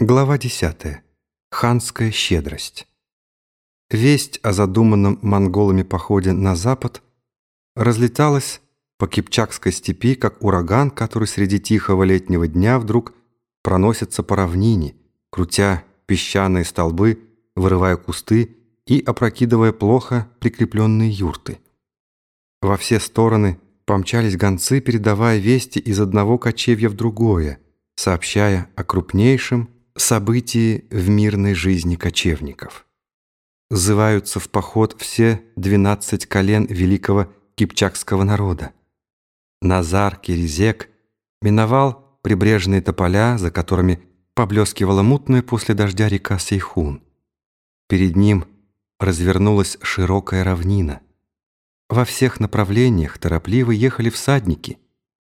Глава 10. Ханская щедрость. Весть о задуманном монголами походе на запад разлеталась по Кипчакской степи, как ураган, который среди тихого летнего дня вдруг проносится по равнине, крутя песчаные столбы, вырывая кусты и опрокидывая плохо прикрепленные юрты. Во все стороны помчались гонцы, передавая вести из одного кочевья в другое, сообщая о крупнейшем События в мирной жизни кочевников. Зываются в поход все двенадцать колен великого кипчакского народа. Назар Киризек миновал прибрежные тополя, за которыми поблескивала мутная после дождя река Сейхун. Перед ним развернулась широкая равнина. Во всех направлениях торопливо ехали всадники.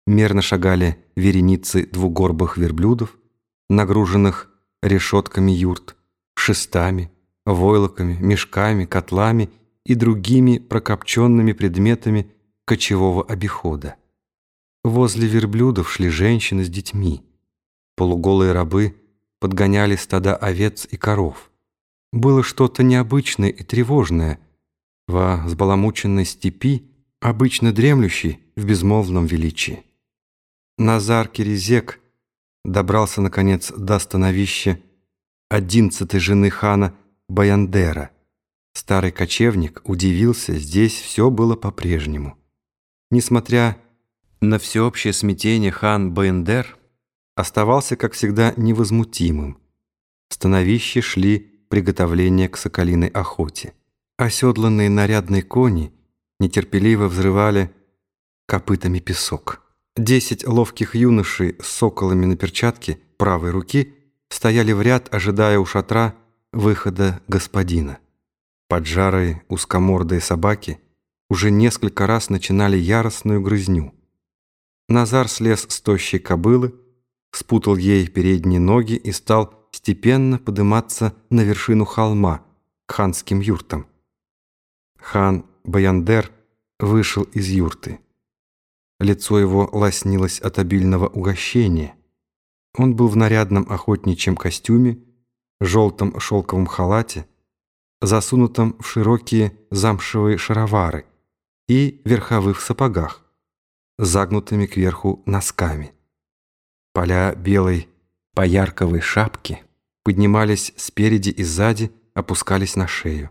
Мерно шагали вереницы двугорбых верблюдов, нагруженных решетками юрт, шестами, войлоками, мешками, котлами и другими прокопченными предметами кочевого обихода. Возле верблюдов шли женщины с детьми. Полуголые рабы подгоняли стада овец и коров. Было что-то необычное и тревожное во взбаламученной степи, обычно дремлющей в безмолвном величии. Назар Киризек — добрался, наконец, до становища одиннадцатой жены хана Баяндера. Старый кочевник удивился, здесь все было по-прежнему. Несмотря на всеобщее смятение, хан Баяндер оставался, как всегда, невозмутимым. В становище шли приготовления к соколиной охоте. Оседланные нарядные кони нетерпеливо взрывали копытами песок. Десять ловких юношей с соколами на перчатке правой руки стояли в ряд, ожидая у шатра выхода господина. Поджарые узкомордые собаки уже несколько раз начинали яростную грызню. Назар слез с тощей кобылы, спутал ей передние ноги и стал степенно подниматься на вершину холма к ханским юртам. Хан Баяндер вышел из юрты. Лицо его лоснилось от обильного угощения. Он был в нарядном охотничьем костюме, желтом шелковом халате, засунутом в широкие замшевые шаровары и верховых сапогах, загнутыми кверху носками. Поля белой поярковой шапки поднимались спереди и сзади, опускались на шею.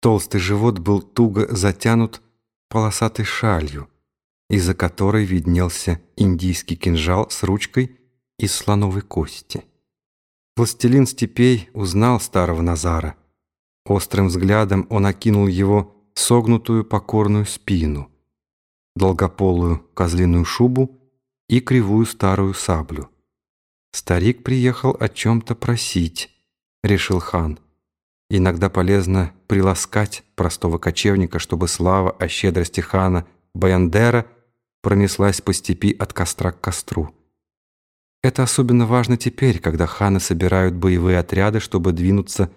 Толстый живот был туго затянут полосатой шалью, из-за которой виднелся индийский кинжал с ручкой из слоновой кости. Властелин степей узнал старого Назара. Острым взглядом он окинул его согнутую покорную спину, долгополую козлиную шубу и кривую старую саблю. Старик приехал о чем-то просить, решил хан. Иногда полезно приласкать простого кочевника, чтобы слава о щедрости хана Баяндера – пронеслась по степи от костра к костру. Это особенно важно теперь, когда ханы собирают боевые отряды, чтобы двинуться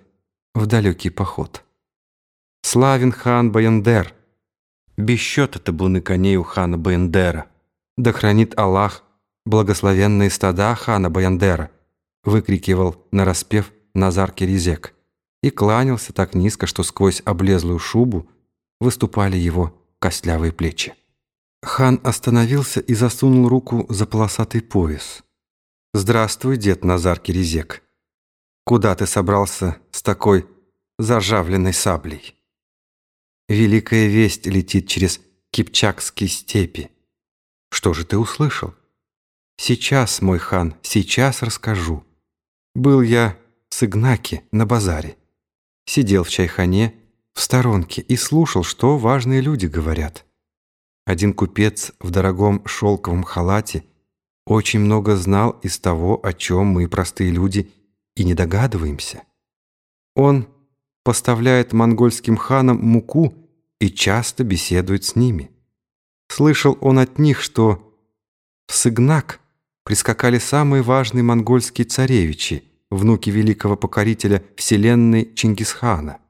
в далекий поход. Славен хан Баяндер! Без счета табуны коней у хана Баяндера. Да хранит Аллах благословенные стада хана Баяндера, выкрикивал нараспев Назар Киризек и кланялся так низко, что сквозь облезлую шубу выступали его костлявые плечи. Хан остановился и засунул руку за полосатый пояс. «Здравствуй, дед Назар Киризек. Куда ты собрался с такой заржавленной саблей?» Великая весть летит через Кипчакские степи. Что же ты услышал? Сейчас, мой хан, сейчас расскажу. Был я с Игнаки на базаре. Сидел в чайхане в сторонке и слушал, что важные люди говорят. Один купец в дорогом шелковом халате очень много знал из того, о чем мы, простые люди, и не догадываемся. Он поставляет монгольским ханам муку и часто беседует с ними. Слышал он от них, что в Сыгнак прискакали самые важные монгольские царевичи, внуки великого покорителя вселенной Чингисхана.